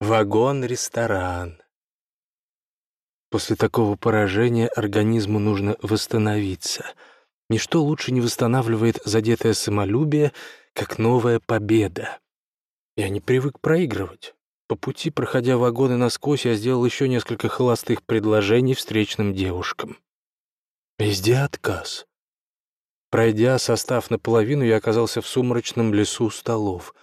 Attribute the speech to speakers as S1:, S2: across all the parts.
S1: Вагон-ресторан. После такого поражения организму нужно восстановиться. Ничто лучше не восстанавливает задетое самолюбие, как новая победа. Я не привык проигрывать. По пути, проходя вагоны насквозь, я сделал еще несколько холостых предложений встречным девушкам. Везде отказ. Пройдя состав наполовину, я оказался в сумрачном лесу столов.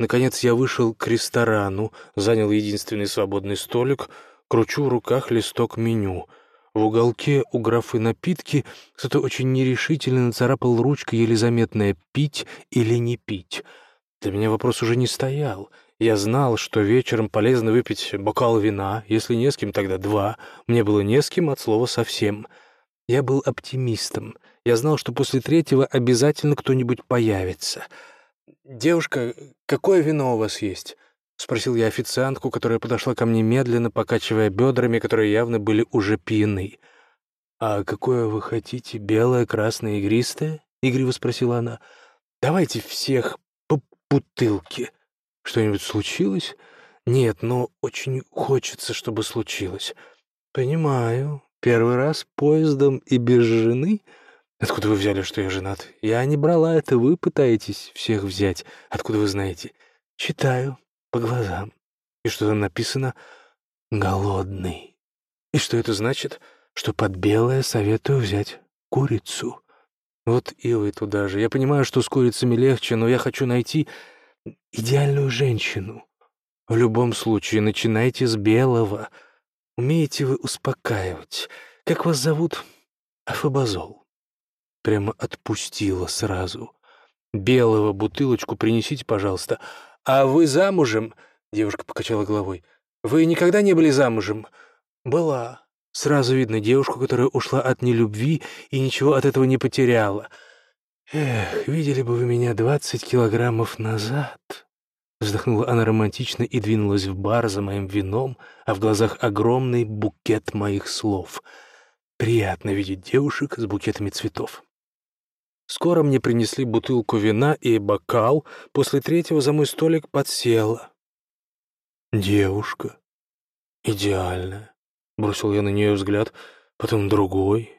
S1: Наконец я вышел к ресторану, занял единственный свободный столик, кручу в руках листок меню. В уголке у графы напитки кто-то очень нерешительно нацарапал ручкой еле заметное «пить» или «не пить». Для меня вопрос уже не стоял. Я знал, что вечером полезно выпить бокал вина, если не с кем, тогда два. Мне было не с кем от слова совсем. Я был оптимистом. Я знал, что после третьего обязательно кто-нибудь появится. «Девушка, какое вино у вас есть?» — спросил я официантку, которая подошла ко мне медленно, покачивая бедрами, которые явно были уже пьяны. «А какое вы хотите, белое, красное, игристое?» — игриво спросила она. «Давайте всех по бутылке». Что-нибудь случилось? Нет, но очень хочется, чтобы случилось. Понимаю. Первый раз поездом и без жены? Откуда вы взяли, что я женат? Я не брала это, вы пытаетесь всех взять. Откуда вы знаете? Читаю по глазам. И что там написано? Голодный. И что это значит? Что под белое советую взять курицу. Вот и вы туда же. Я понимаю, что с курицами легче, но я хочу найти идеальную женщину. В любом случае, начинайте с белого. Умеете вы успокаивать. Как вас зовут? Афабазол. Прямо отпустила сразу. Белого бутылочку принесите, пожалуйста. А вы замужем? Девушка покачала головой. Вы никогда не были замужем? Была. Сразу видно девушку, которая ушла от нелюбви и ничего от этого не потеряла. «Эх, видели бы вы меня двадцать килограммов назад!» Вздохнула она романтично и двинулась в бар за моим вином, а в глазах огромный букет моих слов. Приятно видеть девушек с букетами цветов. Скоро мне принесли бутылку вина и бокал, после третьего за мой столик подсела. «Девушка. Идеальная», — бросил я на нее взгляд, потом другой,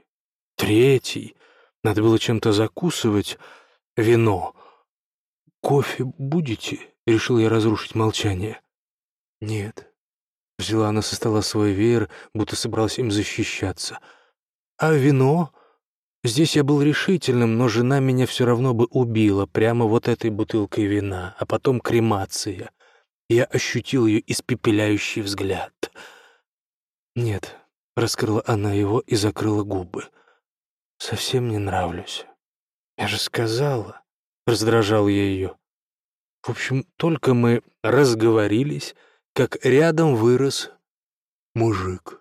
S1: третий — надо было чем-то закусывать. Вино. «Кофе будете?» — решил я разрушить молчание. «Нет». Взяла она со стола свой веер, будто собралась им защищаться. «А вино?» Здесь я был решительным, но жена меня все равно бы убила прямо вот этой бутылкой вина, а потом кремация. Я ощутил ее испепеляющий взгляд. «Нет», — раскрыла она его и закрыла губы совсем не нравлюсь. Я же сказала, раздражал я ее. В общем, только мы разговорились, как рядом вырос мужик.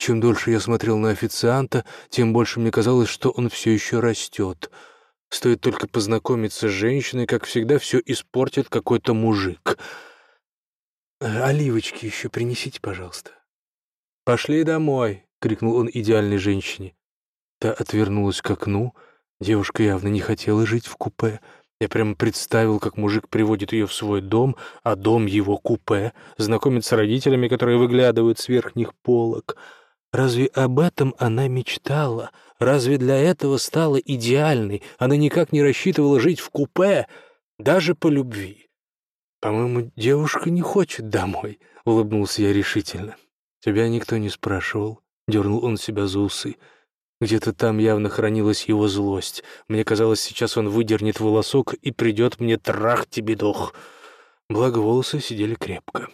S1: Чем дольше я смотрел на официанта, тем больше мне казалось, что он все еще растет. Стоит только познакомиться с женщиной, как всегда, все испортит какой-то мужик. «Э, «Оливочки еще принесите, пожалуйста». «Пошли домой», — крикнул он идеальной женщине. Та отвернулась к окну. Девушка явно не хотела жить в купе. Я прямо представил, как мужик приводит ее в свой дом, а дом его купе, знакомит с родителями, которые выглядывают с верхних полок. Разве об этом она мечтала? Разве для этого стала идеальной? Она никак не рассчитывала жить в купе, даже по любви. «По-моему, девушка не хочет домой», — улыбнулся я решительно. «Тебя никто не спрашивал», — дернул он себя за усы. Где-то там явно хранилась его злость. Мне казалось, сейчас он выдернет волосок и придет мне трах тебе дох. Благо волосы сидели крепко.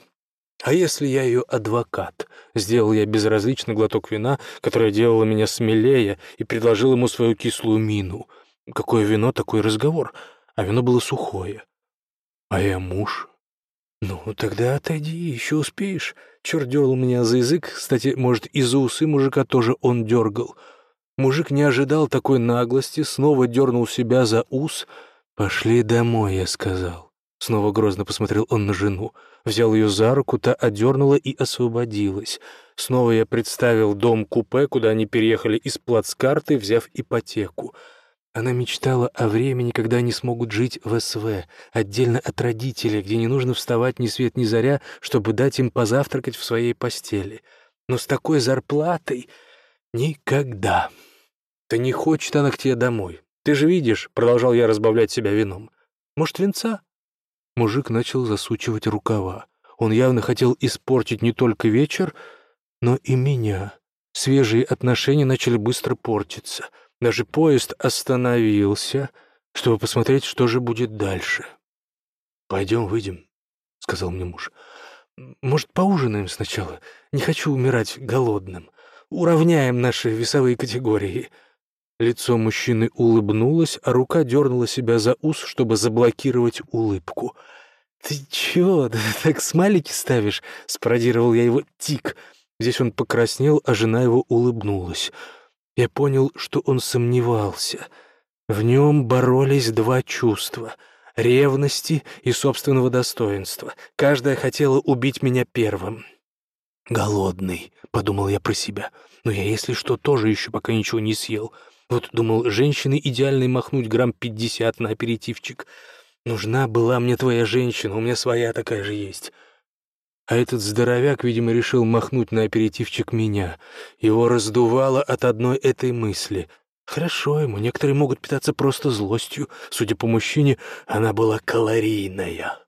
S1: А если я ее адвокат? Сделал я безразличный глоток вина, которое делало меня смелее, и предложил ему свою кислую мину. Какое вино, такой разговор. А вино было сухое. А я муж. Ну, тогда отойди, еще успеешь. Черт дергал меня за язык. Кстати, может, и за усы мужика тоже он дергал. Мужик не ожидал такой наглости, снова дернул себя за ус. «Пошли домой», — я сказал. Снова грозно посмотрел он на жену. Взял ее за руку, та одернула и освободилась. Снова я представил дом-купе, куда они переехали из плацкарты, взяв ипотеку. Она мечтала о времени, когда они смогут жить в СВ, отдельно от родителей, где не нужно вставать ни свет ни заря, чтобы дать им позавтракать в своей постели. Но с такой зарплатой никогда. Да не хочет она к тебе домой. Ты же видишь, — продолжал я разбавлять себя вином. Может, венца? Мужик начал засучивать рукава. Он явно хотел испортить не только вечер, но и меня. Свежие отношения начали быстро портиться — даже поезд остановился, чтобы посмотреть, что же будет дальше. «Пойдем выйдем», — сказал мне муж. «Может, поужинаем сначала? Не хочу умирать голодным. Уравняем наши весовые категории». Лицо мужчины улыбнулось, а рука дернула себя за ус, чтобы заблокировать улыбку. «Ты чего, так смайлики ставишь?» — спародировал я его тик. Здесь он покраснел, а жена его улыбнулась. Я понял, что он сомневался. В нем боролись два чувства — ревности и собственного достоинства. Каждая хотела убить меня первым. «Голодный», — подумал я про себя. «Но я, если что, тоже еще пока ничего не съел. Вот, думал, женщины идеальной махнуть грамм пятьдесят на аперитивчик. Нужна была мне твоя женщина, у меня своя такая же есть». А этот здоровяк, видимо, решил махнуть на аперитивчик меня. Его раздувало от одной этой мысли. Хорошо ему, некоторые могут питаться просто злостью. Судя по мужчине, она была калорийная.